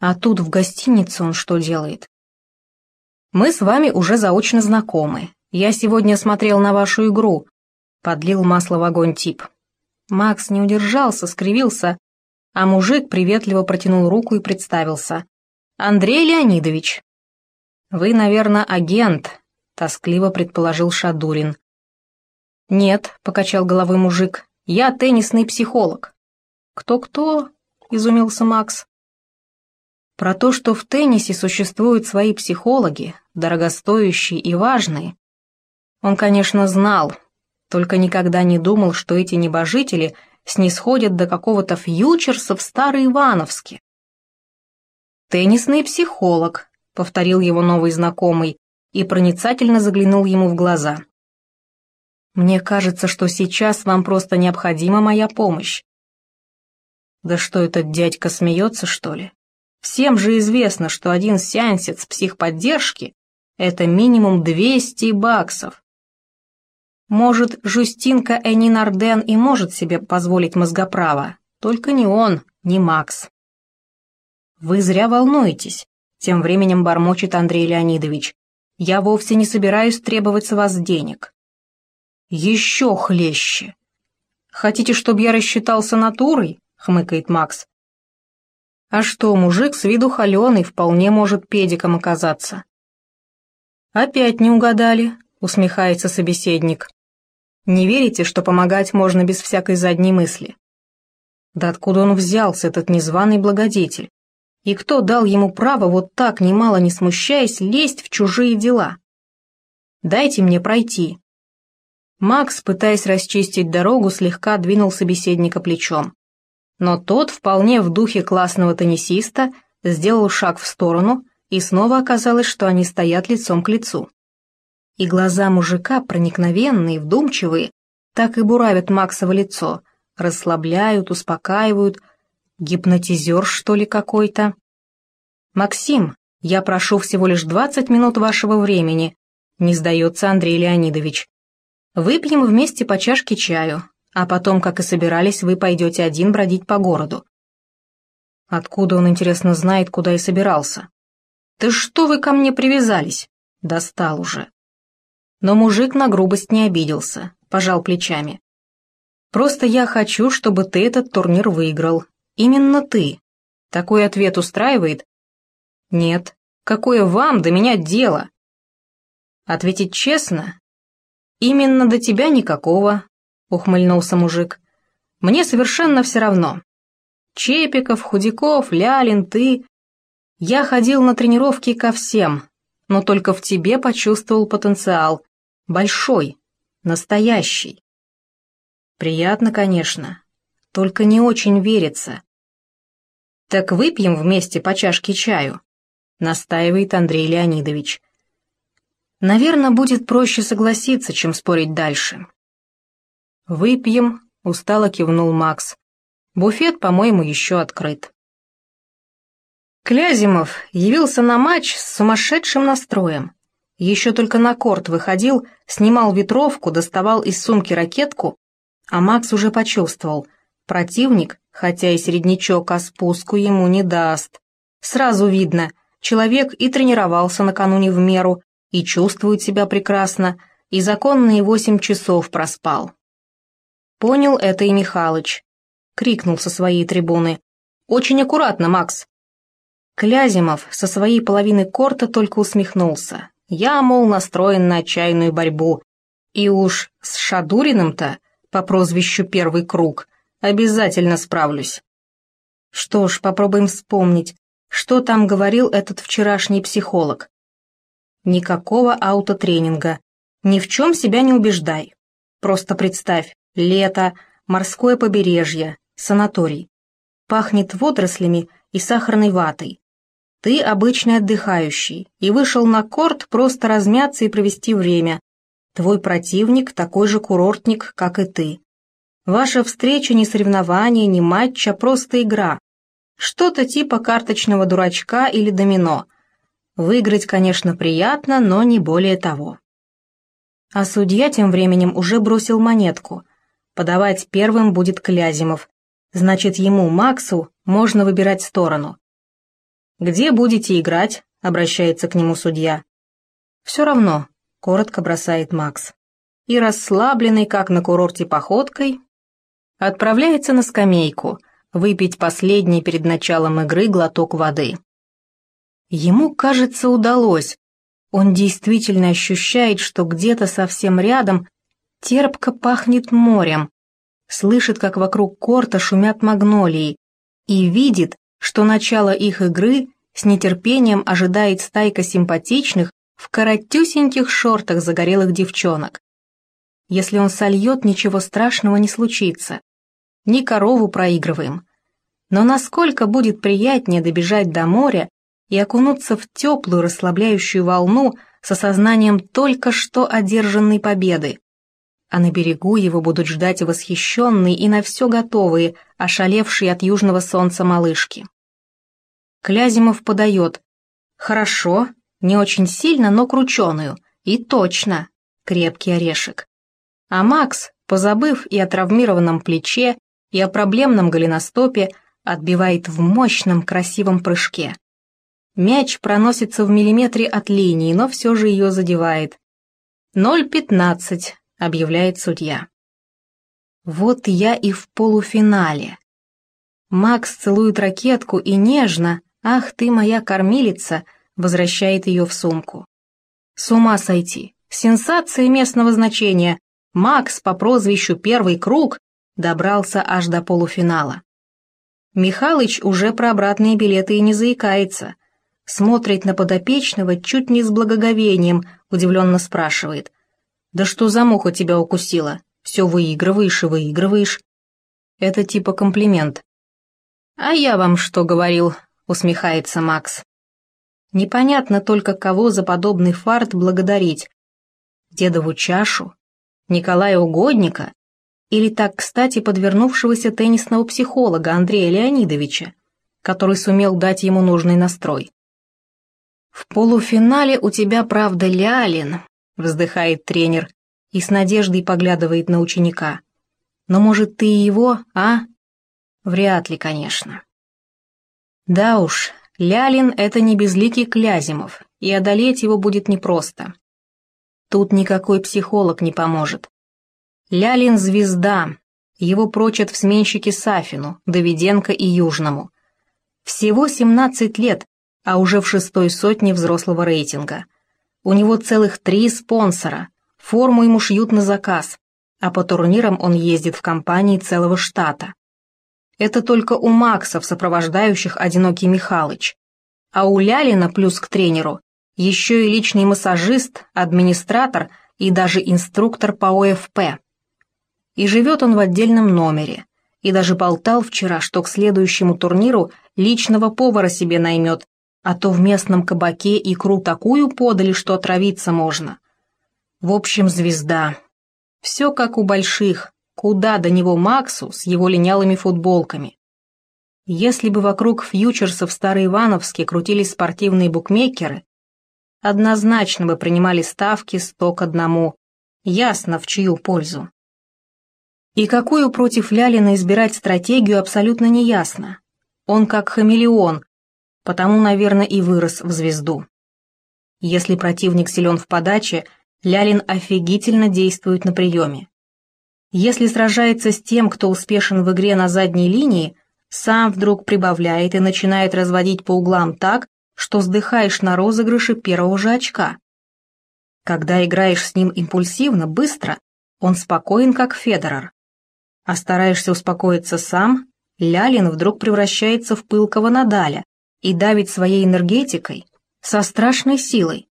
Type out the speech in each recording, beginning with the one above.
А тут в гостинице он что делает? Мы с вами уже заочно знакомы. Я сегодня смотрел на вашу игру. Подлил масло в огонь тип. Макс не удержался, скривился, а мужик приветливо протянул руку и представился. «Андрей Леонидович». «Вы, наверное, агент», — тоскливо предположил Шадурин. «Нет», — покачал головой мужик, — «я теннисный психолог». «Кто-кто?» — изумился Макс. Про то, что в теннисе существуют свои психологи, дорогостоящие и важные, он, конечно, знал, только никогда не думал, что эти небожители снисходят до какого-то фьючерса в Староивановске. «Теннисный психолог», — повторил его новый знакомый и проницательно заглянул ему в глаза. «Мне кажется, что сейчас вам просто необходима моя помощь». «Да что этот дядька смеется, что ли?» Всем же известно, что один сеансец психподдержки – это минимум 200 баксов. Может, Жустинка Энин Арден и может себе позволить мозгоправо, только не он, не Макс. «Вы зря волнуетесь», – тем временем бормочет Андрей Леонидович. «Я вовсе не собираюсь требовать с вас денег». «Еще хлеще!» «Хотите, чтобы я рассчитался натурой?» – хмыкает Макс. А что, мужик с виду холеный вполне может педиком оказаться. Опять не угадали, усмехается собеседник. Не верите, что помогать можно без всякой задней мысли? Да откуда он взялся, этот незваный благодетель? И кто дал ему право вот так, немало не смущаясь, лезть в чужие дела? Дайте мне пройти. Макс, пытаясь расчистить дорогу, слегка двинул собеседника плечом но тот, вполне в духе классного теннисиста, сделал шаг в сторону, и снова оказалось, что они стоят лицом к лицу. И глаза мужика, проникновенные, вдумчивые, так и буравят Максово лицо, расслабляют, успокаивают. Гипнотизер, что ли, какой-то? «Максим, я прошу всего лишь двадцать минут вашего времени», не сдается Андрей Леонидович. «Выпьем вместе по чашке чаю, а потом, как и собирались, вы пойдете один бродить по городу. Откуда он, интересно, знает, куда и собирался? Ты что вы ко мне привязались? Достал уже. Но мужик на грубость не обиделся, пожал плечами. Просто я хочу, чтобы ты этот турнир выиграл. Именно ты. Такой ответ устраивает? Нет. Какое вам до меня дело? Ответить честно? Именно до тебя никакого, — ухмыльнулся мужик. «Мне совершенно все равно. Чепиков, Худяков, Лялин, ты... Я ходил на тренировки ко всем, но только в тебе почувствовал потенциал. Большой, настоящий. Приятно, конечно, только не очень верится. Так выпьем вместе по чашке чаю, настаивает Андрей Леонидович. Наверное, будет проще согласиться, чем спорить дальше. «Выпьем», — устало кивнул Макс. «Буфет, по-моему, еще открыт». Клязимов явился на матч с сумасшедшим настроем. Еще только на корт выходил, снимал ветровку, доставал из сумки ракетку, а Макс уже почувствовал, противник, хотя и середнячок, а спуску ему не даст. Сразу видно, человек и тренировался накануне в меру, и чувствует себя прекрасно, и законные восемь часов проспал. Понял это и Михалыч. Крикнул со своей трибуны. «Очень аккуратно, Макс!» Клязимов со своей половины корта только усмехнулся. Я, мол, настроен на отчаянную борьбу. И уж с Шадуриным-то, по прозвищу «Первый круг», обязательно справлюсь. Что ж, попробуем вспомнить, что там говорил этот вчерашний психолог. Никакого аутотренинга. Ни в чем себя не убеждай. Просто представь, лето, морское побережье, санаторий. Пахнет водорослями и сахарной ватой. Ты обычный отдыхающий и вышел на корт просто размяться и провести время. Твой противник такой же курортник, как и ты. Ваша встреча не соревнование, не матч, а просто игра. Что-то типа карточного дурачка или домино. Выиграть, конечно, приятно, но не более того. А судья тем временем уже бросил монетку. Подавать первым будет Клязимов. Значит, ему, Максу, можно выбирать сторону. «Где будете играть?» — обращается к нему судья. «Все равно», — коротко бросает Макс. И расслабленный, как на курорте походкой, отправляется на скамейку выпить последний перед началом игры глоток воды. Ему, кажется, удалось. Он действительно ощущает, что где-то совсем рядом терпко пахнет морем, слышит, как вокруг корта шумят магнолии, и видит, что начало их игры с нетерпением ожидает стайка симпатичных в коротюсеньких шортах загорелых девчонок. Если он сольет, ничего страшного не случится. Ни корову проигрываем. Но насколько будет приятнее добежать до моря и окунуться в теплую расслабляющую волну с осознанием только что одержанной победы. А на берегу его будут ждать восхищенные и на все готовые, ошалевшие от южного солнца малышки. Клязимов подает. Хорошо, не очень сильно, но крученую. И точно, крепкий орешек. А Макс, позабыв и о травмированном плече, и о проблемном голеностопе, отбивает в мощном красивом прыжке. Мяч проносится в миллиметре от линии, но все же ее задевает. «Ноль пятнадцать», — объявляет судья. Вот я и в полуфинале. Макс целует ракетку и нежно, «Ах ты моя кормилица», возвращает ее в сумку. С ума сойти. Сенсация местного значения. Макс по прозвищу «Первый круг» добрался аж до полуфинала. Михалыч уже про обратные билеты и не заикается. Смотрит на подопечного чуть не с благоговением, удивленно спрашивает. «Да что за муха тебя укусила? Все выигрываешь и выигрываешь». Это типа комплимент. «А я вам что говорил?» — усмехается Макс. Непонятно только, кого за подобный фарт благодарить. Дедову чашу Николая Угодника или так кстати подвернувшегося теннисного психолога Андрея Леонидовича, который сумел дать ему нужный настрой. «В полуфинале у тебя, правда, Лялин», — вздыхает тренер и с надеждой поглядывает на ученика. «Но, может, ты его, а?» «Вряд ли, конечно». Да уж, Лялин — это не безликий Клязимов, и одолеть его будет непросто. Тут никакой психолог не поможет. Лялин — звезда, его прочат в сменщике Сафину, Давиденко и Южному. Всего 17 лет, а уже в шестой сотне взрослого рейтинга. У него целых три спонсора, форму ему шьют на заказ, а по турнирам он ездит в компании целого штата. Это только у Макса в сопровождающих одинокий Михалыч. А у Лялина плюс к тренеру еще и личный массажист, администратор и даже инструктор по ОФП. И живет он в отдельном номере. И даже болтал вчера, что к следующему турниру личного повара себе наймет, а то в местном кабаке икру такую подали, что отравиться можно. В общем, звезда. Все как у больших, куда до него Максу с его линялыми футболками. Если бы вокруг фьючерсов Староивановске крутились спортивные букмекеры, однозначно бы принимали ставки сто к одному, ясно в чью пользу. И какую против Лялина избирать стратегию абсолютно неясно. Он как хамелеон, потому, наверное, и вырос в звезду. Если противник силен в подаче, Лялин офигительно действует на приеме. Если сражается с тем, кто успешен в игре на задней линии, сам вдруг прибавляет и начинает разводить по углам так, что вздыхаешь на розыгрыше первого же очка. Когда играешь с ним импульсивно, быстро, он спокоен, как Федерер. А стараешься успокоиться сам, Лялин вдруг превращается в пылкого Надаля и давит своей энергетикой со страшной силой.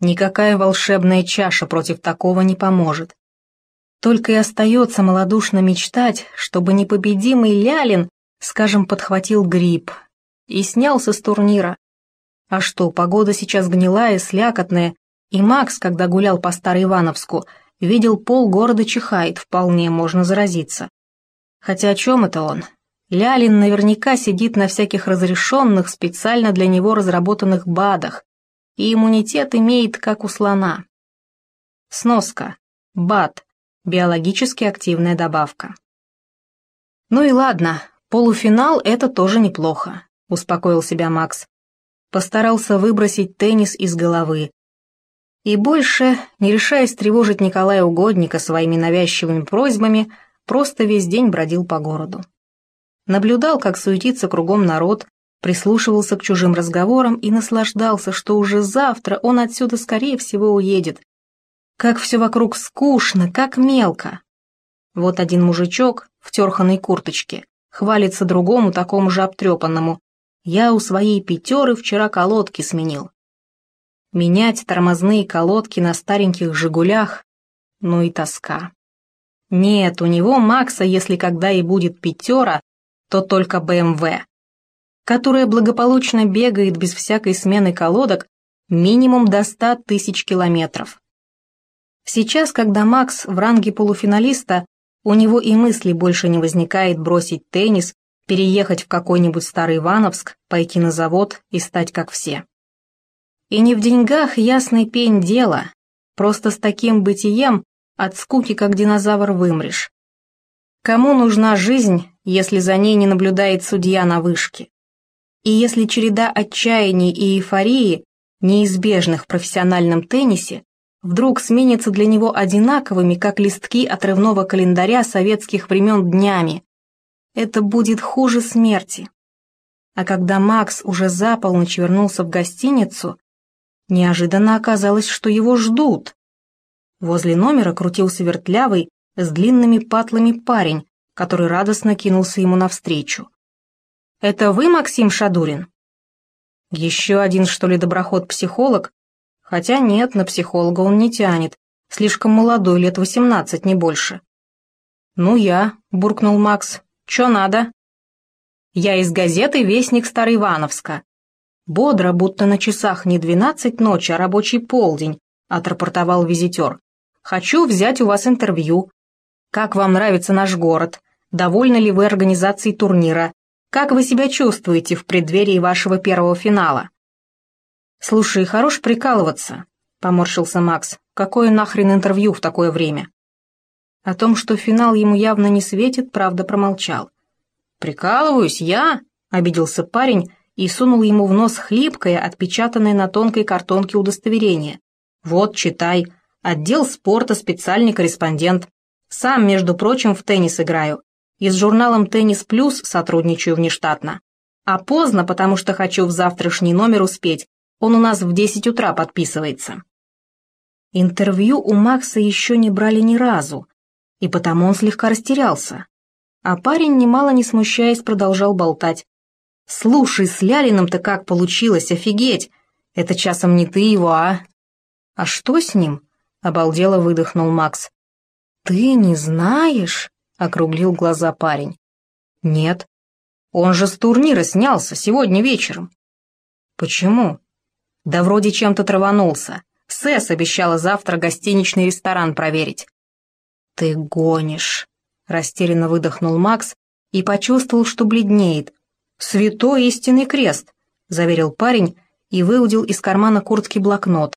Никакая волшебная чаша против такого не поможет. Только и остается малодушно мечтать, чтобы непобедимый Лялин, скажем, подхватил грипп и снялся с турнира, а что, погода сейчас гнилая, слякотная, и Макс, когда гулял по Староивановску, видел пол города чихает, вполне можно заразиться. Хотя о чем это он? Лялин наверняка сидит на всяких разрешенных, специально для него разработанных БАДах, и иммунитет имеет, как у слона. Сноска. БАД. Биологически активная добавка. Ну и ладно, полуфинал — это тоже неплохо, успокоил себя Макс. постарался выбросить теннис из головы. И больше, не решаясь тревожить Николая Угодника своими навязчивыми просьбами, просто весь день бродил по городу. Наблюдал, как суетится кругом народ, прислушивался к чужим разговорам и наслаждался, что уже завтра он отсюда скорее всего уедет. Как все вокруг скучно, как мелко. Вот один мужичок в терханной курточке хвалится другому такому же обтрепанному. Я у своей пятеры вчера колодки сменил. Менять тормозные колодки на стареньких «Жигулях» — ну и тоска. Нет, у него Макса, если когда и будет пятера, то только БМВ, которая благополучно бегает без всякой смены колодок минимум до ста тысяч километров. Сейчас, когда Макс в ранге полуфиналиста, у него и мысли больше не возникает бросить теннис, переехать в какой-нибудь старый Ивановск, пойти на завод и стать как все. И не в деньгах ясный пень дело, просто с таким бытием от скуки как динозавр вымрешь. Кому нужна жизнь, если за ней не наблюдает судья на вышке. И если череда отчаяний и эйфории, неизбежных в профессиональном теннисе, вдруг сменится для него одинаковыми, как листки отрывного календаря советских времен днями, это будет хуже смерти. А когда Макс уже за полночь вернулся в гостиницу, неожиданно оказалось, что его ждут. Возле номера крутился вертлявый, с длинными патлами парень, который радостно кинулся ему навстречу. «Это вы, Максим Шадурин?» «Еще один, что ли, доброход-психолог? Хотя нет, на психолога он не тянет. Слишком молодой, лет восемнадцать, не больше». «Ну я», — буркнул Макс. «Че надо?» «Я из газеты «Вестник Староивановска». Бодро, будто на часах не двенадцать ночи, а рабочий полдень, отрапортовал визитер. «Хочу взять у вас интервью. Как вам нравится наш город? Довольны ли вы организацией турнира? Как вы себя чувствуете в преддверии вашего первого финала?» «Слушай, хорош прикалываться», — поморщился Макс. «Какое нахрен интервью в такое время?» О том, что финал ему явно не светит, правда промолчал. «Прикалываюсь я?» — обиделся парень и сунул ему в нос хлипкое, отпечатанное на тонкой картонке удостоверение. «Вот, читай. Отдел спорта, специальный корреспондент. Сам, между прочим, в теннис играю. И с журналом «Теннис Плюс» сотрудничаю внештатно. А поздно, потому что хочу в завтрашний номер успеть. Он у нас в 10 утра подписывается. Интервью у Макса еще не брали ни разу, и потому он слегка растерялся. А парень, немало не смущаясь, продолжал болтать. «Слушай, с Лялиным-то как получилось, офигеть! Это часом не ты его, а?» «А что с ним?» — обалдело выдохнул Макс. «Ты не знаешь?» — округлил глаза парень. «Нет. Он же с турнира снялся сегодня вечером». «Почему?» «Да вроде чем-то траванулся. Сэс обещала завтра гостиничный ресторан проверить». «Ты гонишь», — растерянно выдохнул Макс и почувствовал, что бледнеет. «Святой истинный крест», — заверил парень и выудил из кармана куртки блокнот.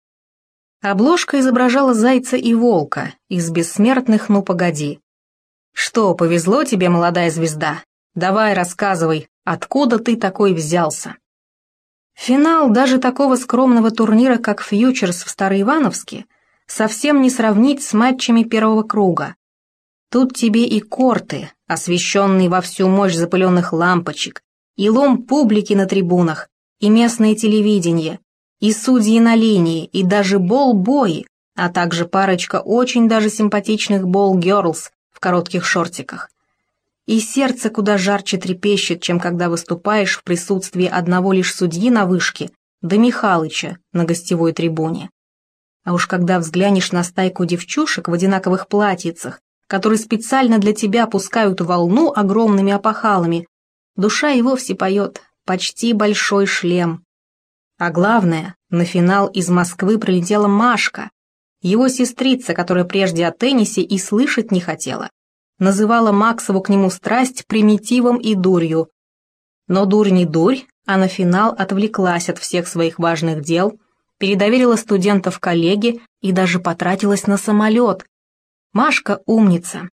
Обложка изображала зайца и волка из бессмертных «Ну, погоди». «Что, повезло тебе, молодая звезда? Давай рассказывай, откуда ты такой взялся?» Финал даже такого скромного турнира, как «Фьючерс» в Староивановске, совсем не сравнить с матчами первого круга. Тут тебе и корты, освещенные во всю мощь запыленных лампочек, и лом публики на трибунах, и местное телевидение, и судьи на линии, и даже бол-бои, а также парочка очень даже симпатичных бол-герлс в коротких шортиках. И сердце куда жарче трепещет, чем когда выступаешь в присутствии одного лишь судьи на вышке, да Михалыча на гостевой трибуне. А уж когда взглянешь на стайку девчушек в одинаковых платьицах, которые специально для тебя пускают волну огромными опахалами, душа и вовсе поет «Почти большой шлем», а главное, на финал из Москвы прилетела Машка, его сестрица, которая прежде о теннисе и слышать не хотела. Называла Максову к нему страсть примитивом и дурью. Но дурь не дурь, а на финал отвлеклась от всех своих важных дел, передоверила студентов коллеге и даже потратилась на самолет. Машка умница.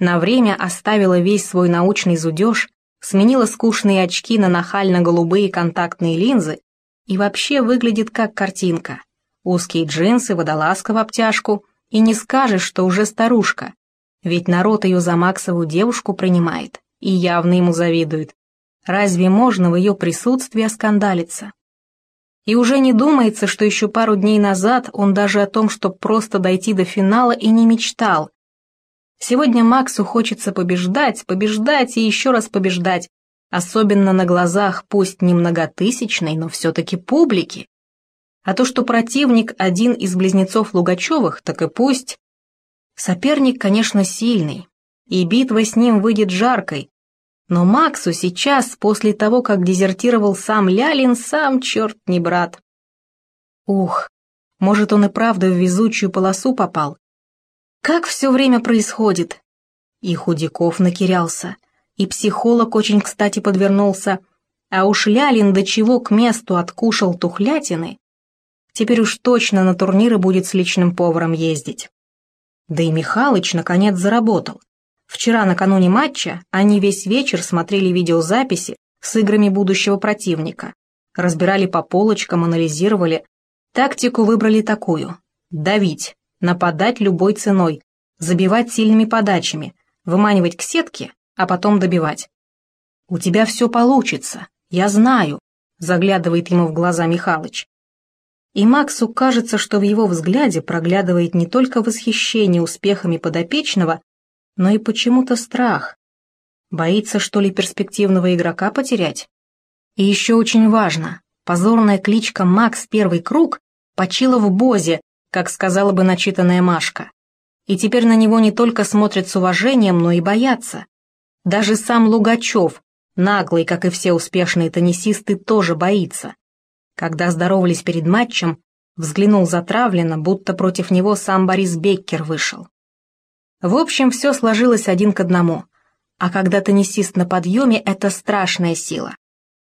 На время оставила весь свой научный зудеж, сменила скучные очки на нахально-голубые контактные линзы и вообще выглядит как картинка. Узкие джинсы, водолазка в обтяжку, и не скажешь, что уже старушка. Ведь народ ее за Максову девушку принимает и явно ему завидует. Разве можно в ее присутствии оскандалиться? И уже не думается, что еще пару дней назад он даже о том, чтобы просто дойти до финала, и не мечтал. Сегодня Максу хочется побеждать, побеждать и еще раз побеждать, особенно на глазах пусть не многотысячной, но все-таки публики. А то, что противник один из близнецов Лугачевых, так и пусть. Соперник, конечно, сильный, и битва с ним выйдет жаркой. Но Максу сейчас, после того, как дезертировал сам Лялин, сам черт не брат. Ух, может, он и правда в везучую полосу попал. Как все время происходит? И Худяков накирялся, и психолог очень кстати подвернулся, а уж Лялин до чего к месту откушал тухлятины, Теперь уж точно на турниры будет с личным поваром ездить. Да и Михалыч наконец заработал. Вчера накануне матча они весь вечер смотрели видеозаписи с играми будущего противника, разбирали по полочкам, анализировали. Тактику выбрали такую – давить, нападать любой ценой, забивать сильными подачами, выманивать к сетке, а потом добивать. «У тебя все получится, я знаю», – заглядывает ему в глаза Михалыч. И Максу кажется, что в его взгляде проглядывает не только восхищение успехами подопечного, но и почему-то страх. Боится, что ли, перспективного игрока потерять? И еще очень важно, позорная кличка «Макс Первый Круг» почила в Бозе, как сказала бы начитанная Машка. И теперь на него не только смотрят с уважением, но и боятся. Даже сам Лугачев, наглый, как и все успешные теннисисты, тоже боится. Когда здоровались перед матчем, взглянул затравленно, будто против него сам Борис Беккер вышел. В общем, все сложилось один к одному. А когда теннисист на подъеме, это страшная сила.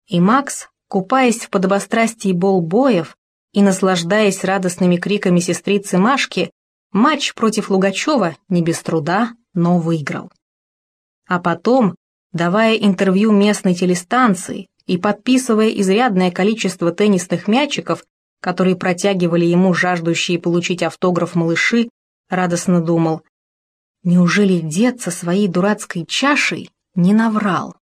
И Макс, купаясь в подобострастии болбоев и наслаждаясь радостными криками сестрицы Машки, матч против Лугачева не без труда, но выиграл. А потом, давая интервью местной телестанции, и подписывая изрядное количество теннисных мячиков, которые протягивали ему жаждущие получить автограф малыши, радостно думал, неужели дед со своей дурацкой чашей не наврал?